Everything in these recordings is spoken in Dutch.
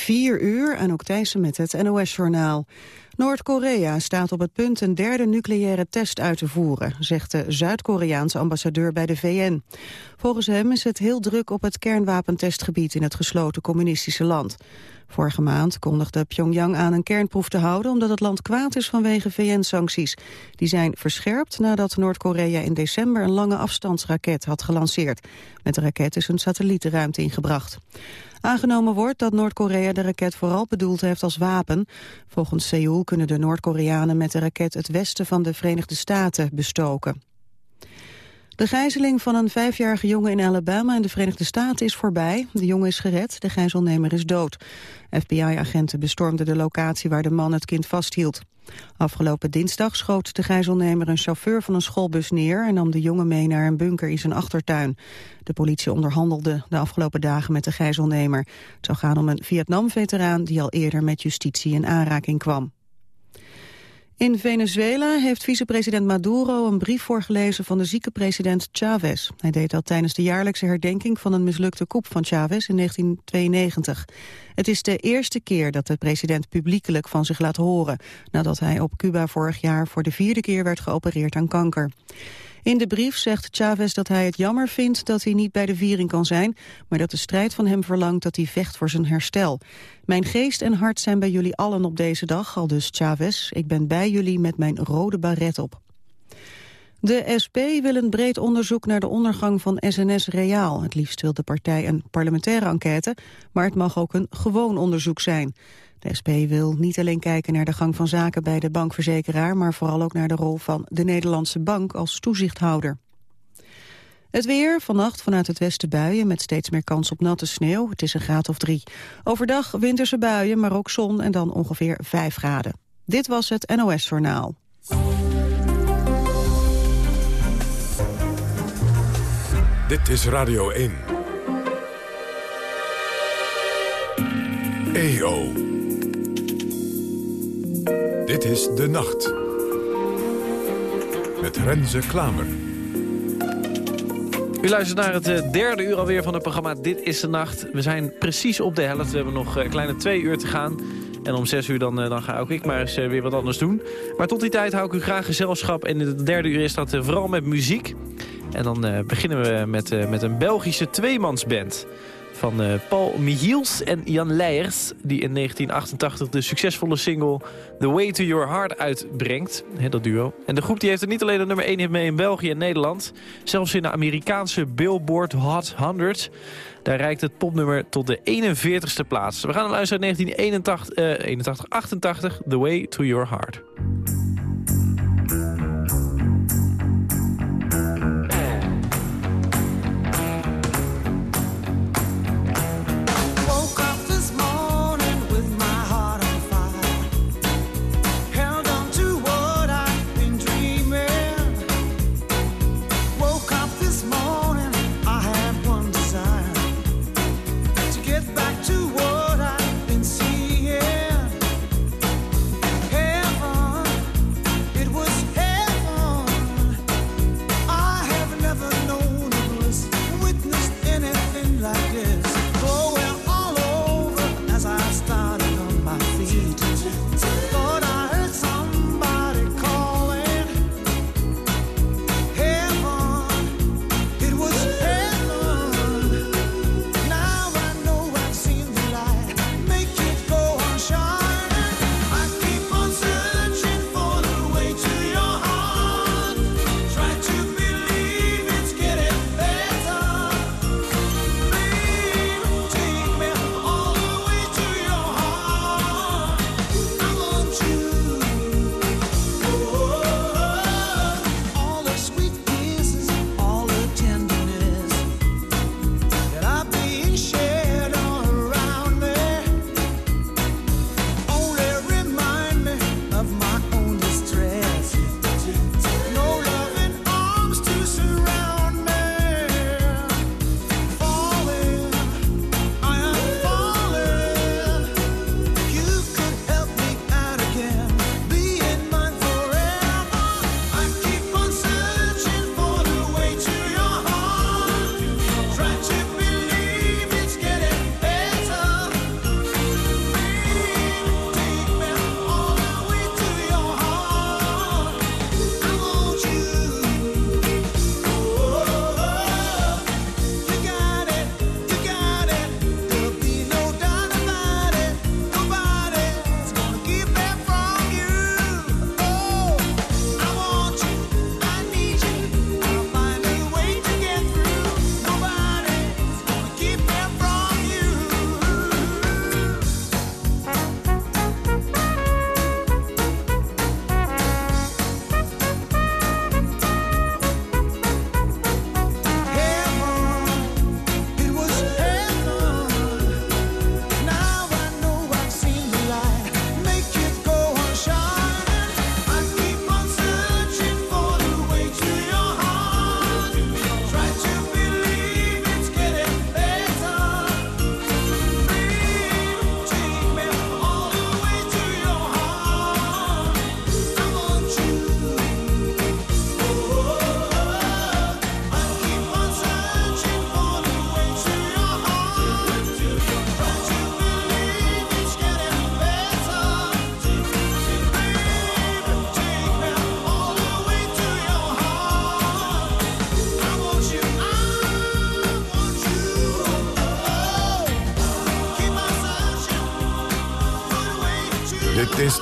4 uur, en ook Thijssen met het NOS-journaal. Noord-Korea staat op het punt een derde nucleaire test uit te voeren, zegt de Zuid-Koreaanse ambassadeur bij de VN. Volgens hem is het heel druk op het kernwapentestgebied in het gesloten communistische land. Vorige maand kondigde Pyongyang aan een kernproef te houden omdat het land kwaad is vanwege VN-sancties. Die zijn verscherpt nadat Noord-Korea in december een lange afstandsraket had gelanceerd. Met de raket is een satellietenruimte ingebracht. Aangenomen wordt dat Noord-Korea de raket vooral bedoeld heeft als wapen. Volgens Seoul kunnen de Noord-Koreanen met de raket het westen van de Verenigde Staten bestoken. De gijzeling van een vijfjarige jongen in Alabama in de Verenigde Staten is voorbij. De jongen is gered, de gijzelnemer is dood. FBI-agenten bestormden de locatie waar de man het kind vasthield. Afgelopen dinsdag schoot de gijzelnemer een chauffeur van een schoolbus neer... en nam de jongen mee naar een bunker in zijn achtertuin. De politie onderhandelde de afgelopen dagen met de gijzelnemer. Het zou gaan om een Vietnam-veteraan die al eerder met justitie in aanraking kwam. In Venezuela heeft vicepresident Maduro een brief voorgelezen van de zieke president Chavez. Hij deed dat tijdens de jaarlijkse herdenking van een mislukte coup van Chavez in 1992. Het is de eerste keer dat de president publiekelijk van zich laat horen... nadat hij op Cuba vorig jaar voor de vierde keer werd geopereerd aan kanker. In de brief zegt Chavez dat hij het jammer vindt dat hij niet bij de viering kan zijn, maar dat de strijd van hem verlangt dat hij vecht voor zijn herstel. Mijn geest en hart zijn bij jullie allen op deze dag, al dus Chavez. Ik ben bij jullie met mijn rode baret op. De SP wil een breed onderzoek naar de ondergang van SNS Reaal. Het liefst wil de partij een parlementaire enquête, maar het mag ook een gewoon onderzoek zijn. De SP wil niet alleen kijken naar de gang van zaken bij de bankverzekeraar... maar vooral ook naar de rol van de Nederlandse bank als toezichthouder. Het weer, vannacht vanuit het westen buien met steeds meer kans op natte sneeuw. Het is een graad of drie. Overdag winterse buien, maar ook zon en dan ongeveer vijf graden. Dit was het NOS Journaal. Dit is Radio 1. EO. Dit is De Nacht. Met Renze Klamer. U luistert naar het eh, derde uur alweer van het programma Dit is de Nacht. We zijn precies op de helft. We hebben nog eh, kleine twee uur te gaan. En om zes uur dan, eh, dan ga ook ik maar eens weer wat anders doen. Maar tot die tijd hou ik u graag gezelschap. En in het derde uur is dat vooral met muziek. En dan beginnen we met, met een Belgische tweemansband van uh, Paul Michiels en Jan Leijers... die in 1988 de succesvolle single The Way to Your Heart uitbrengt. Dat duo. En de groep die heeft er niet alleen de nummer 1 hit mee in België en Nederland... zelfs in de Amerikaanse Billboard Hot 100... Daar reikt het popnummer tot de 41ste plaats. We gaan luisteren naar 1981, uh, 81, 88, The Way to Your Heart.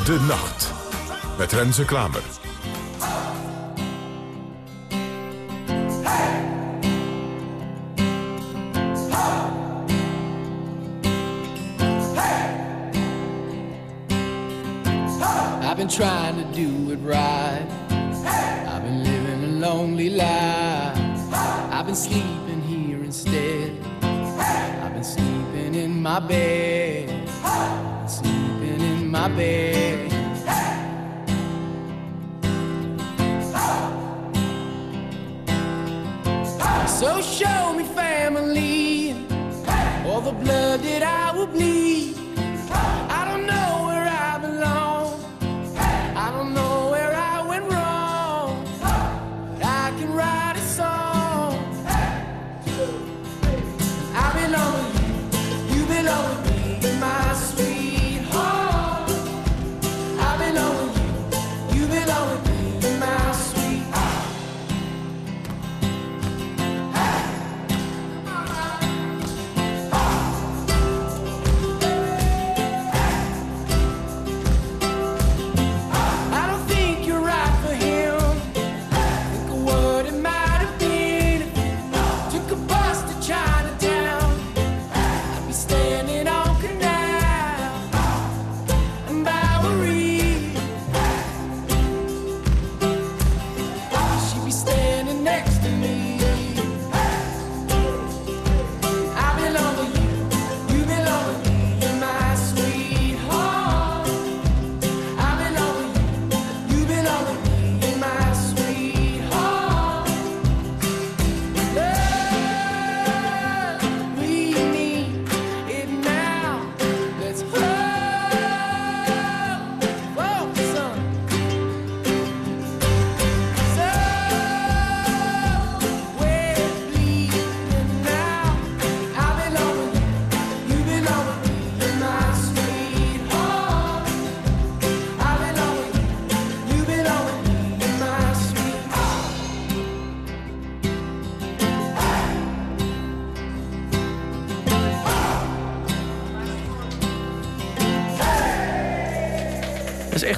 De Nacht. Met Renze Klamer.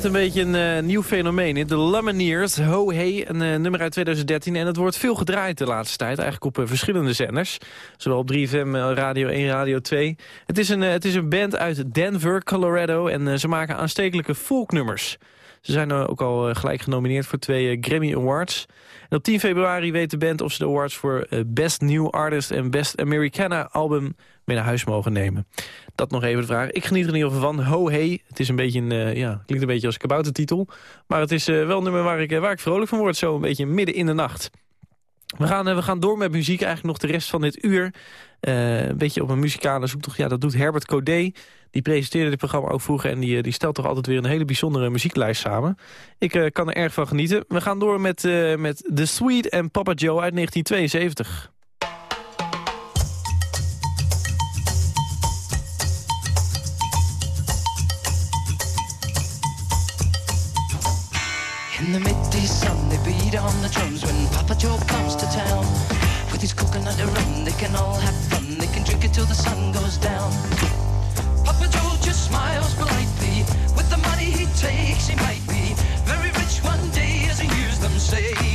Een beetje een eh, nieuw fenomeen. De Lumineers, Ho Hey, een eh, nummer uit 2013. En het wordt veel gedraaid de laatste tijd. Eigenlijk op eh, verschillende zenders. Zowel op 3FM, eh, Radio 1, Radio 2. Het is een, het is een band uit Denver, Colorado. En ze maken aanstekelijke folknummers. Ze zijn ook al eh, gelijk genomineerd voor twee eh, Grammy Awards. En op 10 februari weet de band of ze de awards voor eh, Best New Artist en Best Americana Album mee naar huis mogen nemen. Dat nog even de vraag. Ik geniet er in ieder van. Ho Hey. Het is een beetje een, ja, klinkt een beetje als kaboutertitel. Maar het is wel een nummer waar ik, waar ik vrolijk van word. Zo een beetje midden in de nacht. We gaan, we gaan door met muziek eigenlijk nog de rest van dit uur. Een beetje op een muzikale zoektocht. Ja, dat doet Herbert Codé. Die presenteerde dit programma ook vroeger. En die, eh, die stelt toch altijd weer een hele bijzondere muzieklijst samen. Ik eh, kan er erg van genieten. We gaan door met, eh, met The Sweet en Papa Joe uit 1972. In the midday sun, they beat on the drums when Papa Joe comes to town. With his coconut rum, they can all have fun. They can drink it till the sun goes down. Just smiles politely. With the money he takes, he might be very rich one day, as he hears them say.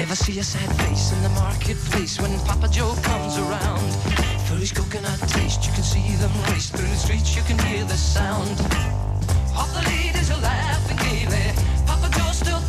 Never see a sad face in the marketplace when Papa Joe comes around. For his coconut taste, you can see them race through the streets, you can hear the sound. All the ladies are laughing gaily. Papa Joe's still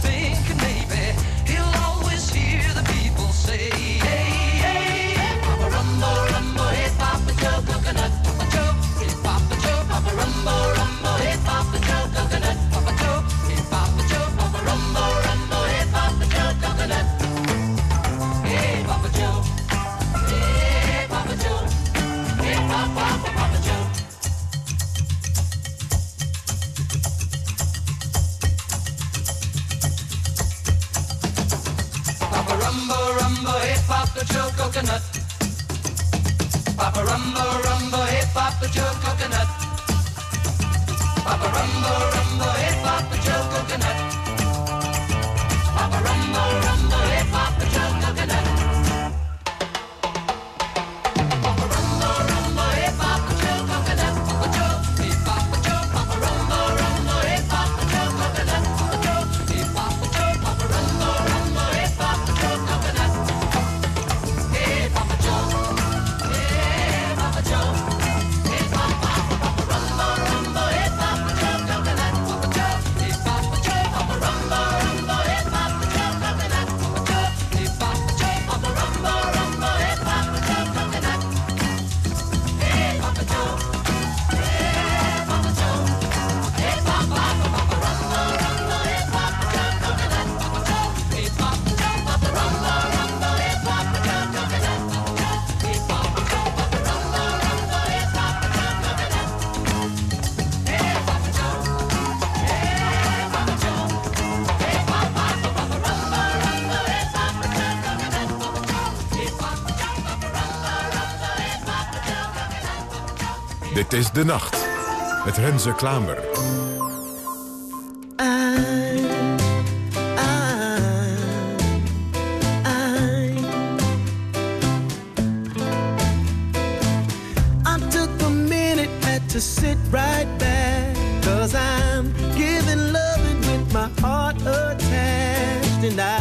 Het is de nacht. Met Renze Klammer I, I, I, I took a minute, had to sit right back. Cause I'm giving loving with my heart attached. And I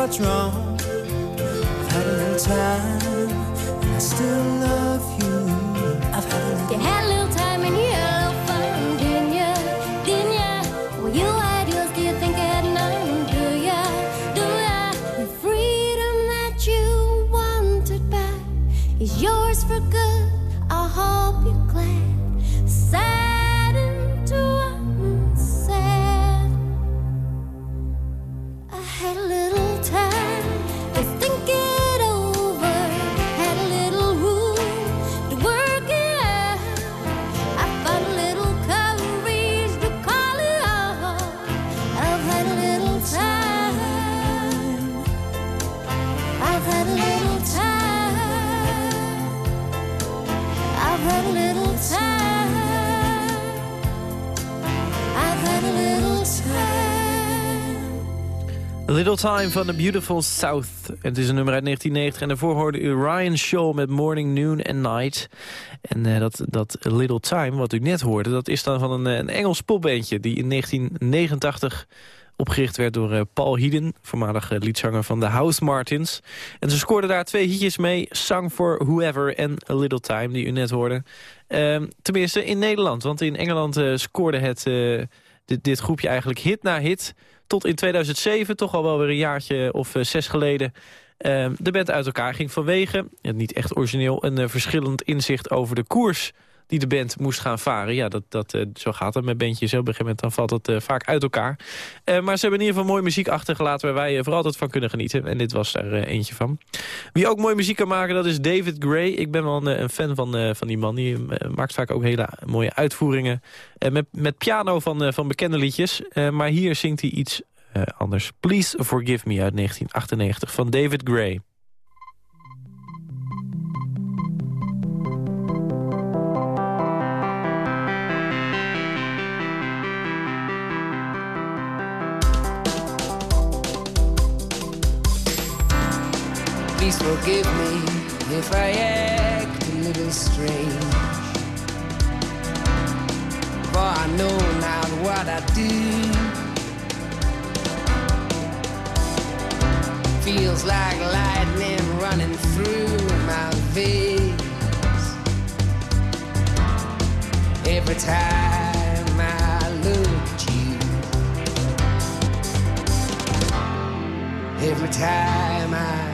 what's wrong. A Little Time van The Beautiful South. Het is een nummer uit 1990 en daarvoor hoorde u Ryan Shaw met Morning, Noon and Night. En eh, dat, dat Little Time, wat u net hoorde, dat is dan van een, eh, een Engels popbandje... die in 1989 opgericht werd door eh, Paul Heeden, voormalig liedzanger van de House Martins. En ze scoorden daar twee hitjes mee, Song for Whoever en A Little Time, die u net hoorde. Ehm, tenminste in Nederland, want in Engeland scoorde het, dit, dit groepje eigenlijk hit na hit... tot in 2007, toch al wel weer een jaartje of eh, zes geleden... ehm, de band uit elkaar ging vanwege, niet echt origineel... een eh, verschillend inzicht over de koers die de band moest gaan varen. Ja, dat, dat, eh, zo gaat het met bandjes. Op een gegeven moment dan valt het eh, vaak uit elkaar. Eh, maar ze hebben in ieder geval mooie muziek achtergelaten... waar wij voor altijd van kunnen genieten. En dit was er eentje van. Wie ook mooie muziek kan maken, dat is David Gray. Ik ben wel een, fan van, van die man. Die maakt vaak ook hele mooie uitvoeringen. met, met piano van, van bekende liedjes. Maar hier zingt hij iets anders. Please Forgive Me uit 1998 van David Gray. Please forgive me if I act a little strange. For I know now what I do. Feels like lightning running through my veins. Every time I look at you. Every time I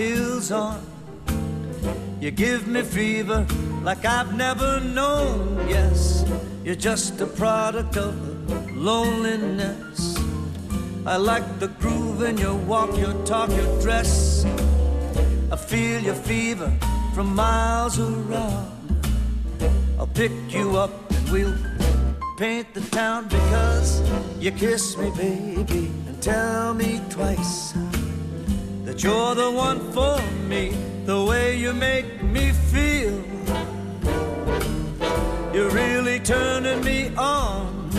heels on. You give me fever like I've never known. Yes, you're just a product of loneliness. I like the groove in your walk, your talk, your dress. I feel your fever from miles around. I'll pick you up and we'll paint the town because you kiss me, baby, and tell me twice you're the one for me, the way you make me feel. You're really turning me on.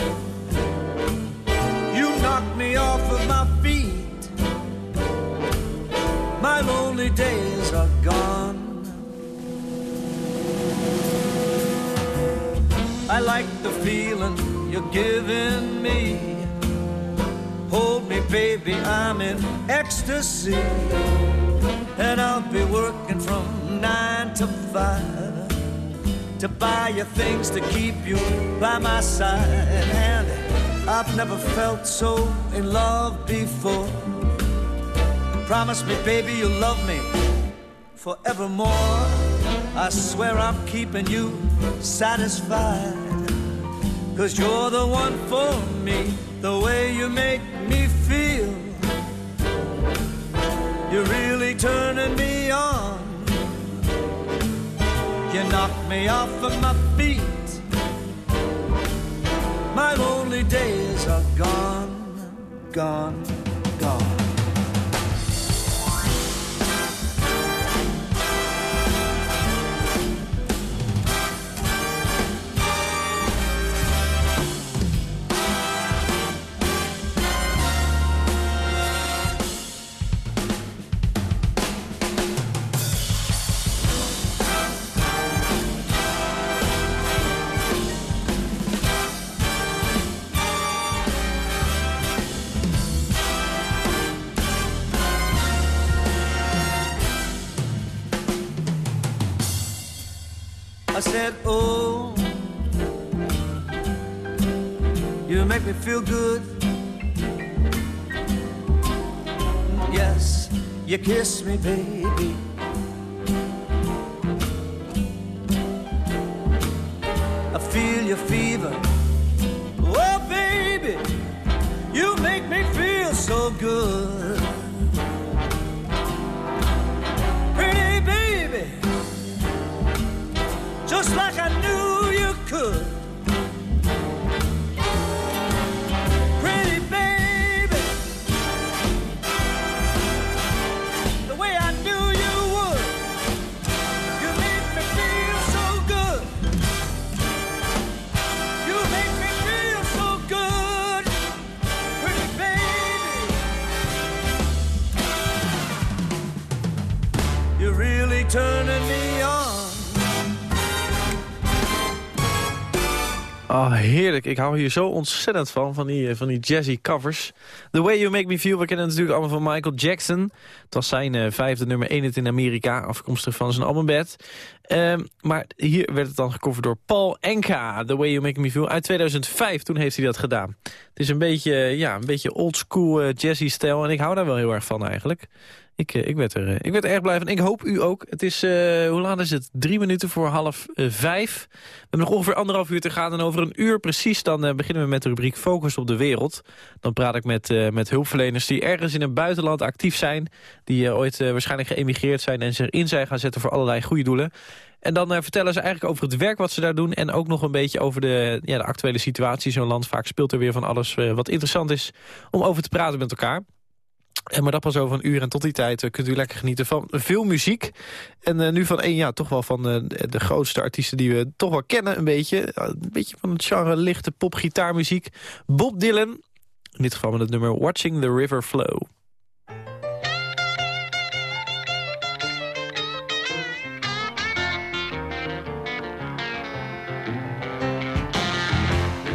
You knock me off of my feet. My lonely days are gone. I like the feeling you're giving me. Hold me, baby, I'm in ecstasy. And I'll be working from nine to five to buy you things to keep you by my side. And I've never felt so in love before. Promise me, baby, you'll love me forevermore. I swear I'm keeping you satisfied. Cause you're the one for me, the way you make me feel. You're really turning me on. You knock me off of my feet. My lonely days are gone, gone, gone. Feel good. Yes, you kiss me, baby. I feel your fever. Oh, baby, you make me feel so good. Pretty baby just like I knew you could. Oh, heerlijk. Ik hou hier zo ontzettend van, van die, eh, van die jazzy covers. The Way You Make Me Feel, we kennen het natuurlijk allemaal van Michael Jackson. Het was zijn eh, vijfde nummer 1 in Amerika, afkomstig van zijn albumbed. Ehm maar hier werd het dan gecoverd door Paul Enka. The Way You Make Me Feel, uit 2005, toen heeft hij dat gedaan. Het is een beetje, eh, ja, een beetje oldschool uh, jazzy stijl en ik hou daar wel heel erg van eigenlijk. Ik, eh, ik, werd er, eh, ik werd er erg blij van. Ik hoop u ook. Het is, eh, hoe laat is het? Drie minuten voor half vijf. We hebben nog ongeveer anderhalf uur te gaan. En over een uur precies dan beginnen we met de rubriek Focus op de Wereld. Dan praat ik met, met hulpverleners die ergens in het buitenland actief zijn. Die ooit waarschijnlijk geëmigreerd zijn en zich in zijn gaan zetten voor allerlei goede doelen. En dan vertellen ze eigenlijk over het werk wat ze daar doen... en ook nog een beetje over de, ja, de actuele situatie zo'n land. Vaak speelt er weer van alles wat interessant is om over te praten met elkaar. En maar dat pas over een uur en tot die tijd eh, kunt u lekker genieten van veel muziek. En eh, nu van één, ja, toch wel van eh, de grootste artiesten die we toch wel kennen een beetje. Een beetje van het genre lichte pop-gitaarmuziek. Bob Dylan, in dit geval met het nummer Watching the River Flow.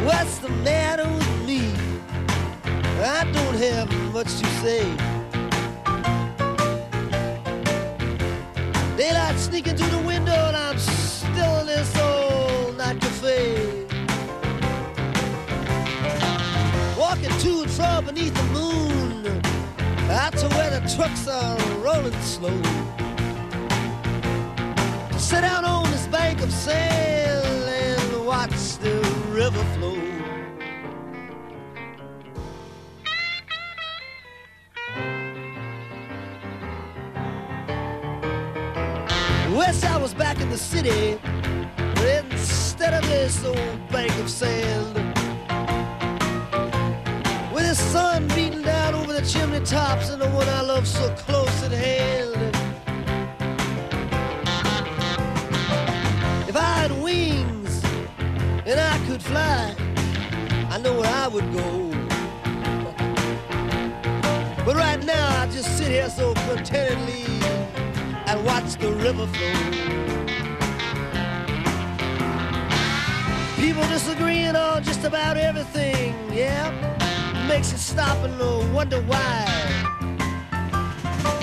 What's the matter with me? I don't have much to say. Daylight sneaking through the window and I'm still in this old night cafe. Walking to and fro beneath the moon, out to where the trucks are rolling slow. To sit down on this bank of sand back in the city But instead of this old bank of sand. With the sun beating down over the chimney tops and the one I love so close at hand. If I had wings and I could fly, I know where I would go. But right now I just sit here so contentedly and watch the river flow. People disagreeing on just about everything, yeah. Makes you stop and wonder why.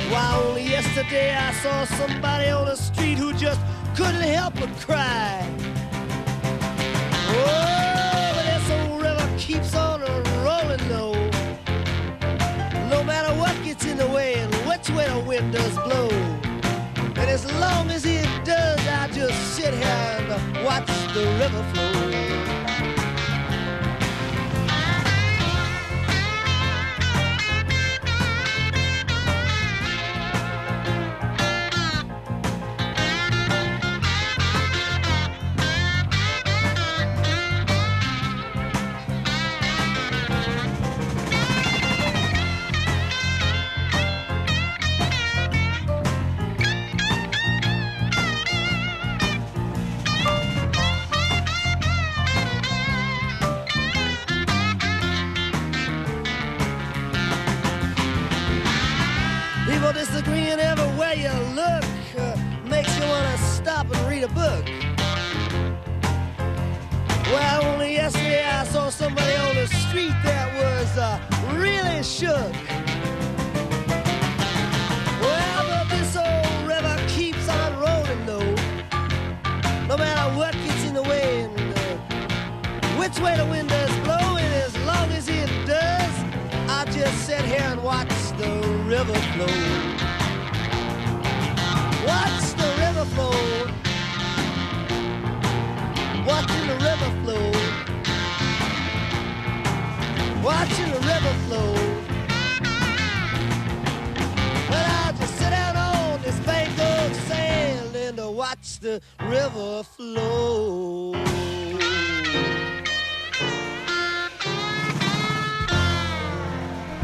Why only yesterday I saw somebody on the street who just couldn't help but cry. Oh, but this old river keeps on rolling though. No matter what gets in the way and which way the wind does blow. And as long as it does, I just sit here and watch the river flow.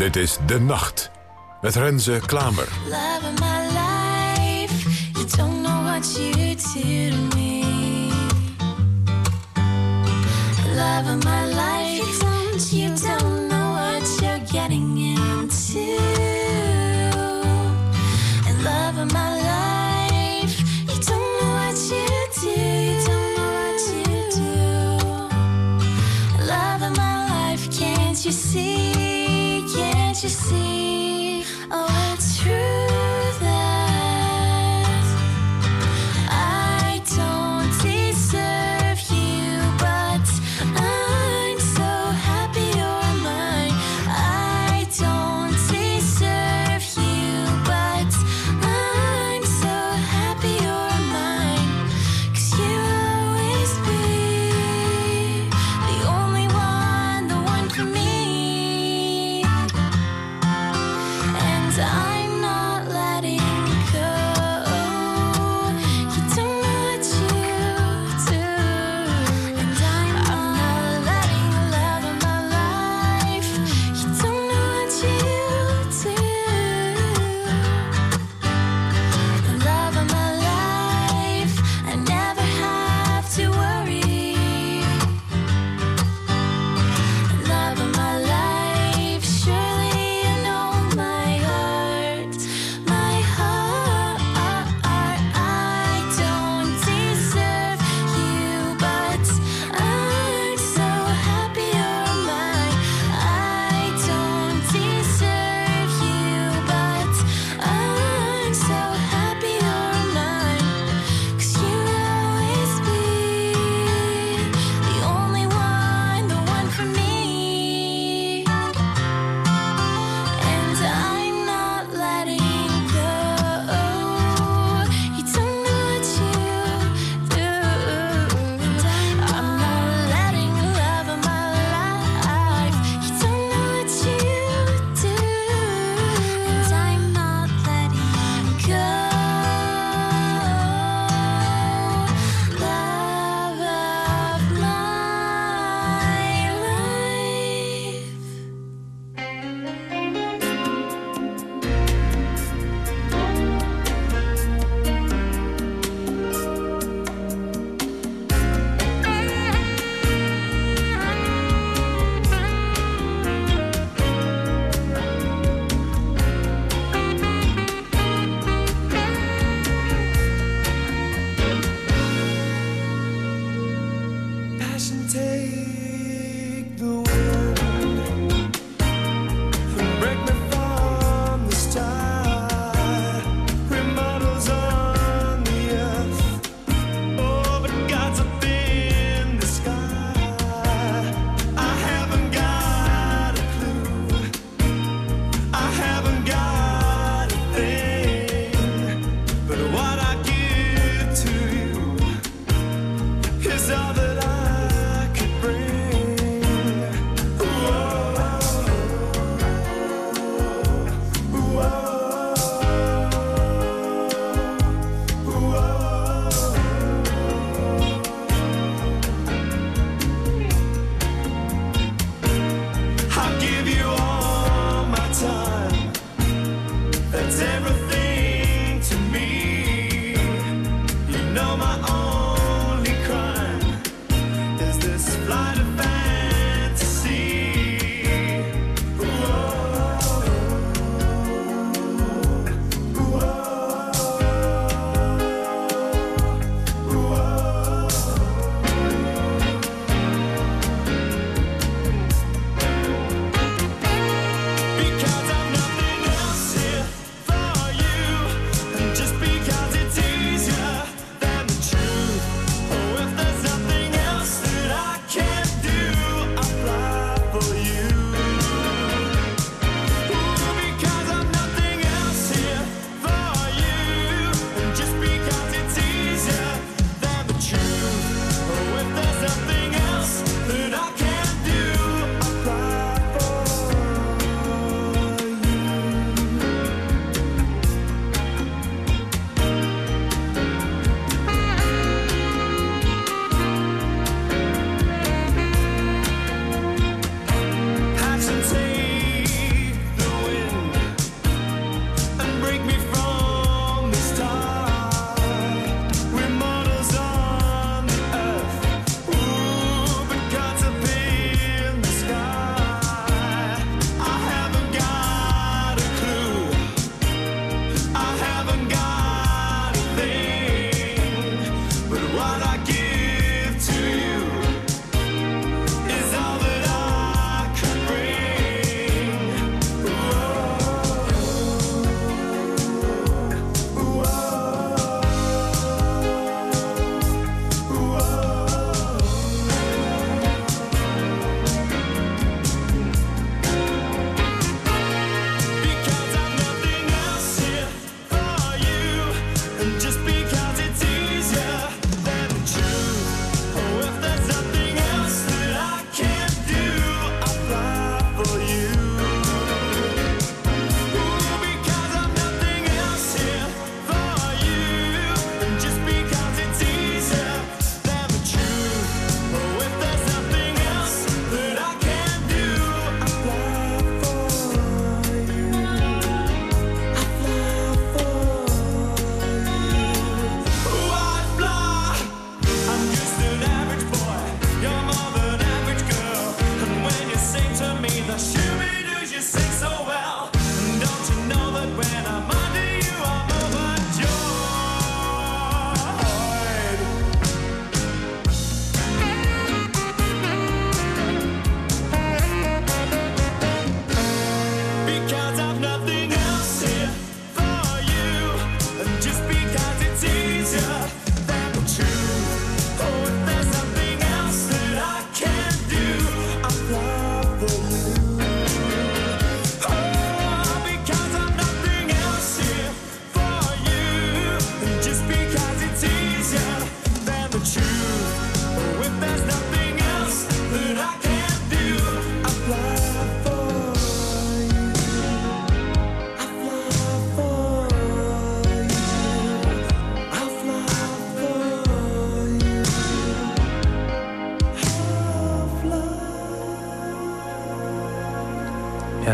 Dit is De Nacht. Met Renze Klamer. Love of my life, you don't know what you do to me. Love of my life, you don't, you see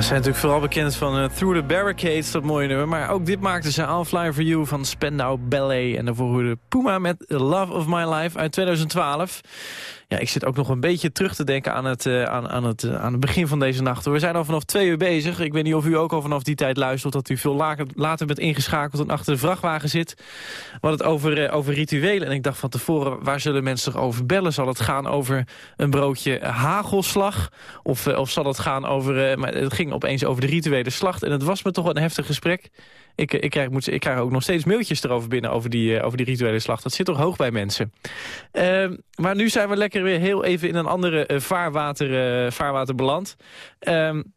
zijn natuurlijk vooral bekend van uh, Through the Barricades, dat mooie nummer. Maar ook dit maakte ze I'll Fly For You van Spendau Ballet. En daarvoor hoorde Puma met Love of My Life uit 2012. Ik zit ook nog een beetje terug te denken aan het, uh, aan, aan, het, uh, aan het begin van deze nacht. We zijn al vanaf twee uur bezig. Ik weet niet of u ook al vanaf die tijd luistert... dat u veel later, later bent ingeschakeld en achter de vrachtwagen zit. Hadden het over, uh, over rituelen. En ik dacht van tevoren, waar zullen mensen over bellen? Zal het gaan over een broodje hagelslag? Of, of zal het gaan over... maar het ging opeens over de rituele slacht. En het was me toch een heftig gesprek. Ik, ik, krijg, moet, ik krijg ook nog steeds mailtjes erover binnen... over die, over die rituele slacht. Dat zit toch hoog bij mensen. Ehm, maar nu zijn we lekker weer heel even in een andere uh, vaarwater, uh, vaarwater beland. Um,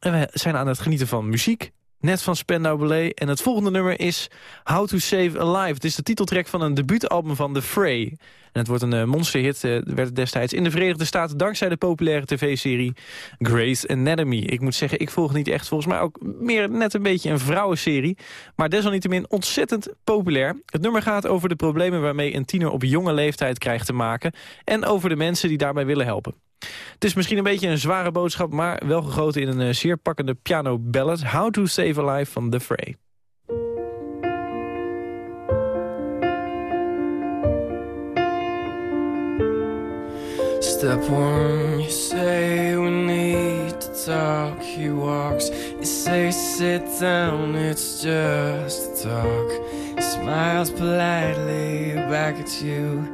en we zijn aan het genieten van muziek. Net van Spendau Ballet. En het volgende nummer is How to Save a Life. Het is de titeltrack van een debuutalbum van The Fray. En het wordt een uh, monsterhit, uh, werd destijds in de Verenigde Staten... dankzij de populaire tv-serie Grey's Anatomy. Ik moet zeggen, ik volg niet echt volgens mij ook meer net een beetje een vrouwenserie. Maar desalniettemin ontzettend populair. Het nummer gaat over de problemen waarmee een tiener op jonge leeftijd krijgt te maken... en over de mensen die daarbij willen helpen. Het is misschien een beetje een zware boodschap... maar wel gegoten in een uh, zeer pakkende piano ballad... How to Save a Life van The Fray. Step one, you say we need to talk. He walks, you say sit down, it's just a talk. He smiles politely back at you.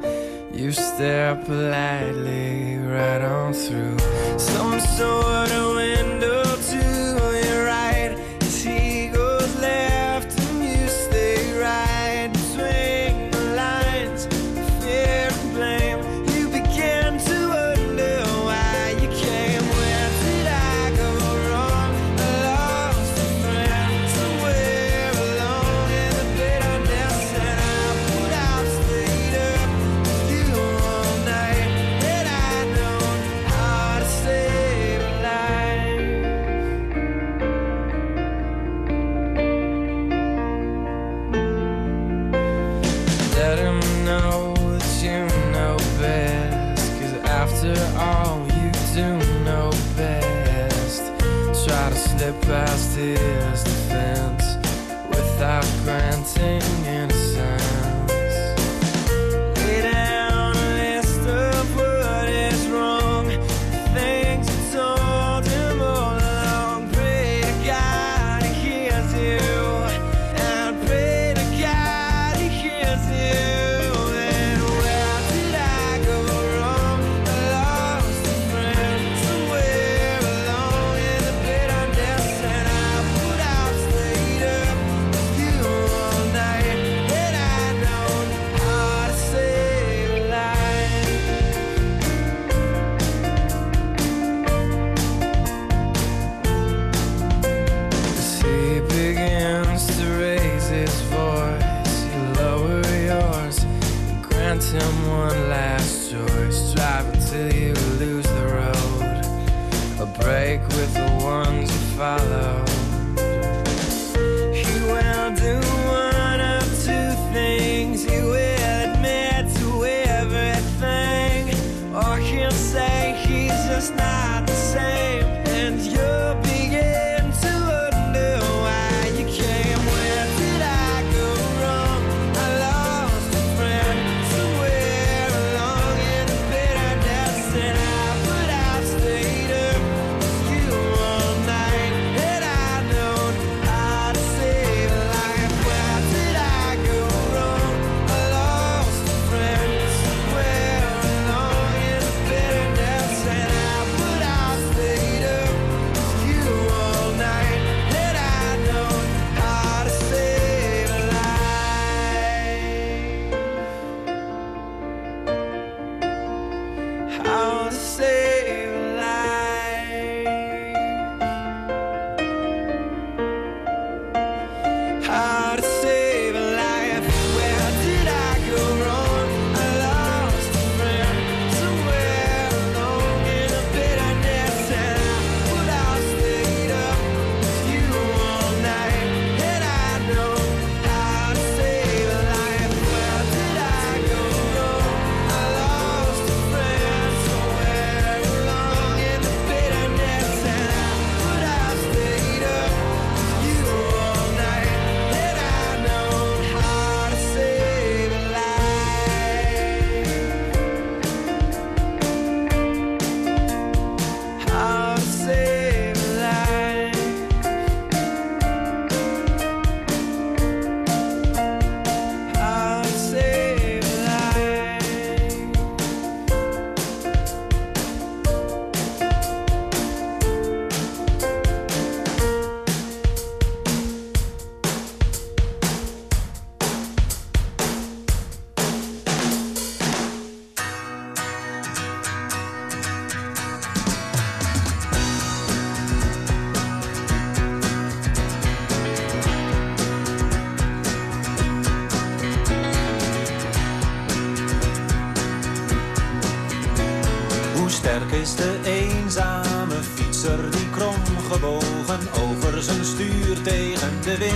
You stare politely right on through some sort of window to past his defense without granting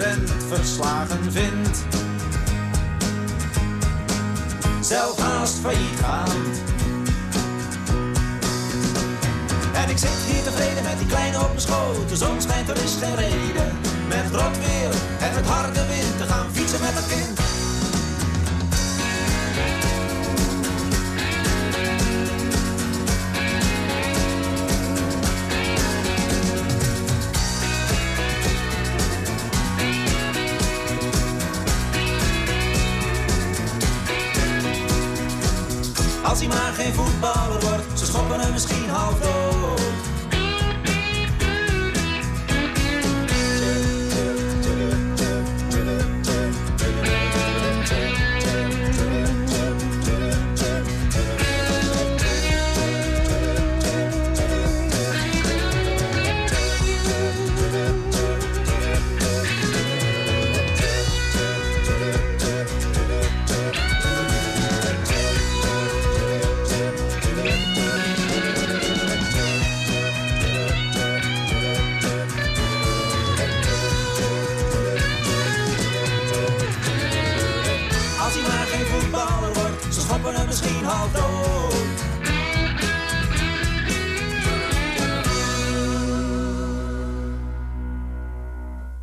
concurrent verslagen vindt zelf haast failliet gaan. En ik zit hier tevreden met die kleine op mijn schoot. De zon schijnt, er is geen reden. Met rot weer en met harde wind te gaan fietsen met het kind. Hem misschien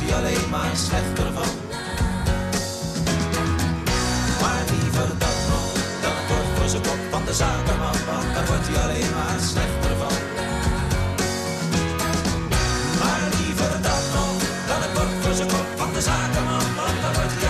Wordt hij alleen maar slechter van. Maar liever dat nog dan het bord voor zijn kop van de zakenman, want daar wordt hij alleen maar slechter van. Maar liever dat nog dan het bord voor zijn kop van de zakenman, want daar wordt hij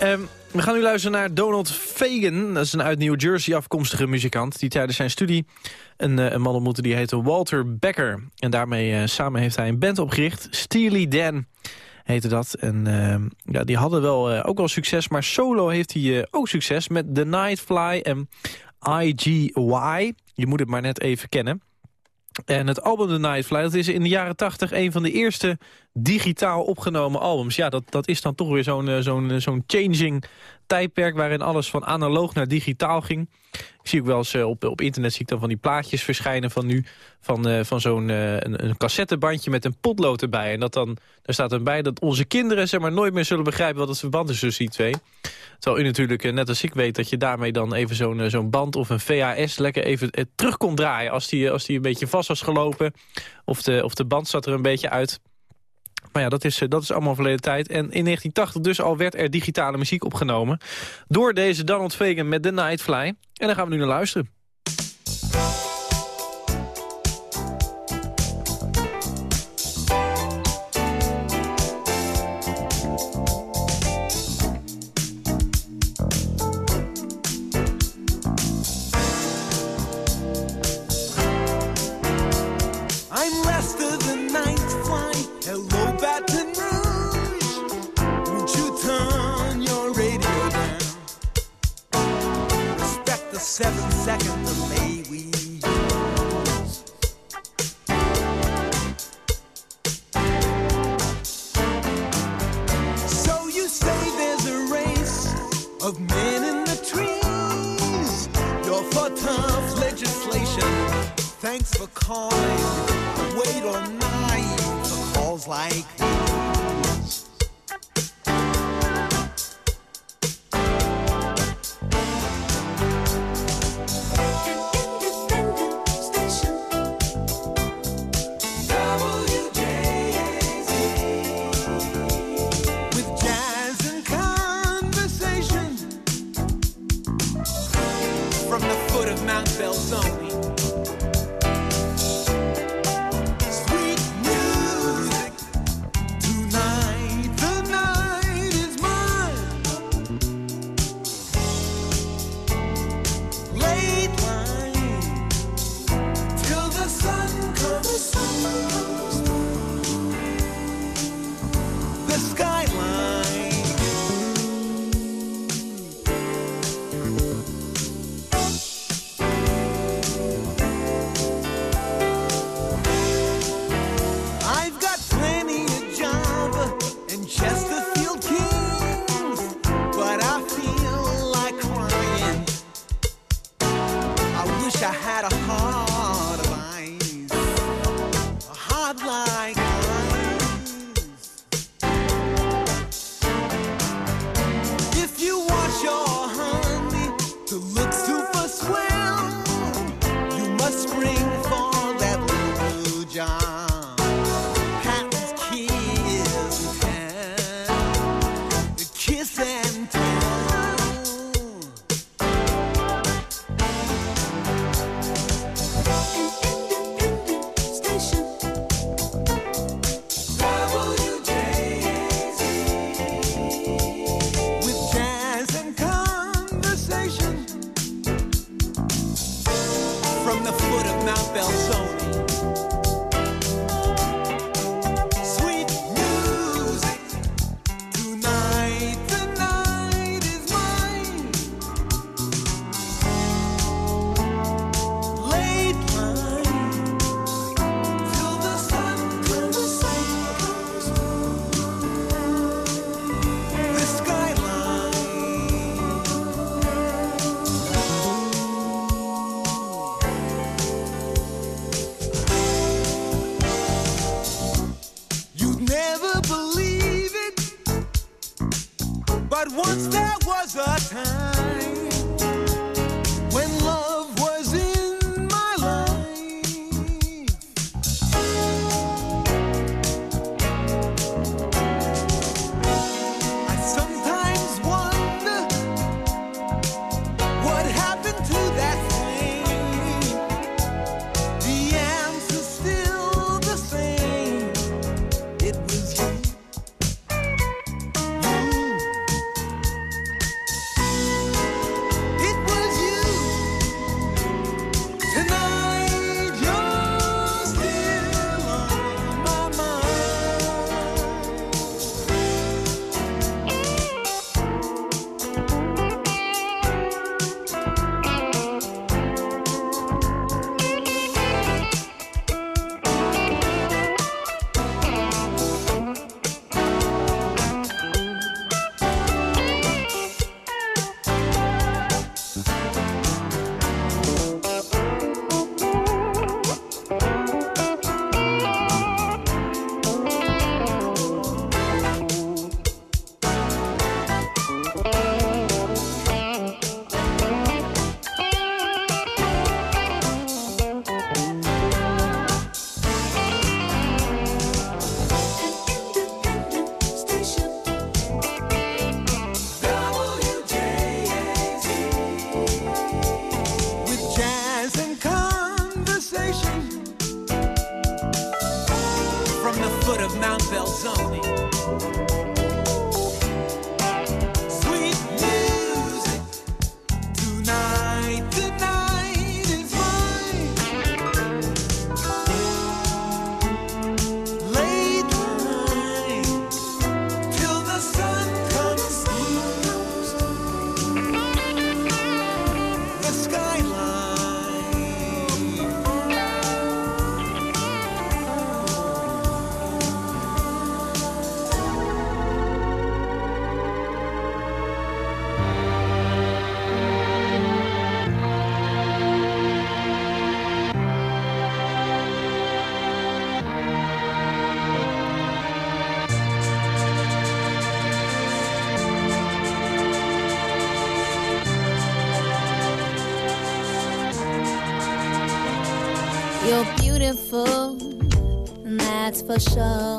Ehm, we gaan nu luisteren naar Donald Fagan. Dat is een uit New Jersey afkomstige muzikant... die tijdens zijn studie een, eh, een man ontmoette die heette Walter Becker. En daarmee eh, samen heeft hij een band opgericht. Steely Dan heette dat. En ehm, ja, die hadden wel, eh, ook wel succes. Maar solo heeft hij ook succes met The Nightfly en IGY. Je moet het maar net even kennen. En het album The Nightfly, dat is in de jaren 80 een van de eerste digitaal opgenomen albums. Ja, dat, dat is dan toch weer zo'n eh, zo'n eh, zo'n changing tijdperk... waarin alles van analoog naar digitaal ging. Ik zie ook wel eens eh, op, op internet zie ik dan van die plaatjes verschijnen van nu... van, eh, van zo'n eh, een, cassettebandje met een potlood erbij. En dat dan, daar staat dan bij dat onze kinderen zeg maar, nooit meer zullen begrijpen... wat het verband is tussen die twee. Terwijl u natuurlijk, net als ik weet, dat je daarmee dan even zo'n zo'n band of een VHS... lekker even terug kon draaien als die, als die een beetje vast was gelopen. Of de, of de band zat er een beetje uit. Maar ja, dat is, eh, dat is allemaal verleden tijd. En in 1980 dus al werd er digitale muziek opgenomen... door deze Donald Fagan met The Nightfly. En daar gaan we nu naar luisteren. seven second delay we use. So you say there's a race of men in the trees. Your for tough legislation. Thanks for calling. Wait on night for calls like these. For sure.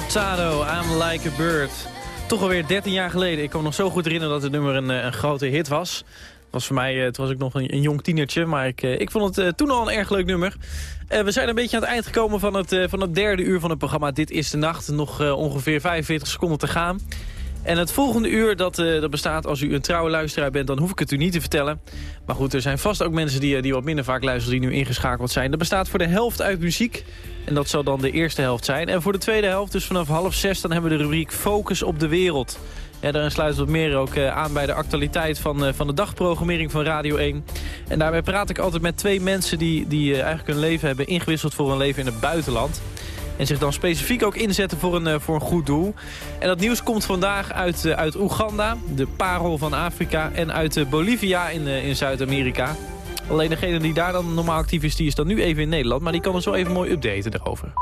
Furtado, I'm Like a Bird. Toch alweer 13 jaar geleden. Ik kan me nog zo goed herinneren dat het nummer een, eh, een grote hit was. was voor mij, eh, toen was ik nog een, een jong tienertje, maar ik, eh, ik vond het toen al een erg leuk nummer. We zijn een beetje aan het eind gekomen van het, van het derde uur van het programma Dit is de Nacht. Nog ongeveer 45 seconden te gaan. En het volgende uur, dat, eh, dat bestaat als u een trouwe luisteraar bent... dan hoef ik het u niet te vertellen. Maar goed, er zijn vast ook mensen die, eh, die wat minder vaak luisteren... die nu ingeschakeld zijn. Dat bestaat voor de helft uit muziek. En dat zal dan de eerste helft zijn. En voor de tweede helft, dus vanaf half zes... dan hebben we de rubriek Focus op de Wereld. Ja, daarin sluit wat meer ook eh, aan bij de actualiteit van, van de dagprogrammering van Radio 1. En daarbij praat ik altijd met twee mensen die, die eigenlijk hun leven hebben ingewisseld voor een leven in het buitenland. En zich dan specifiek ook inzetten voor een, eh, voor een goed doel. En dat nieuws komt vandaag uit, eh, uit Oeganda, de parel van Afrika... en uit eh, Bolivia in, in Zuid-Amerika. Alleen degene die daar dan normaal actief is, die is dan nu even in Nederland. Maar die kan ons zo even mooi updaten daarover.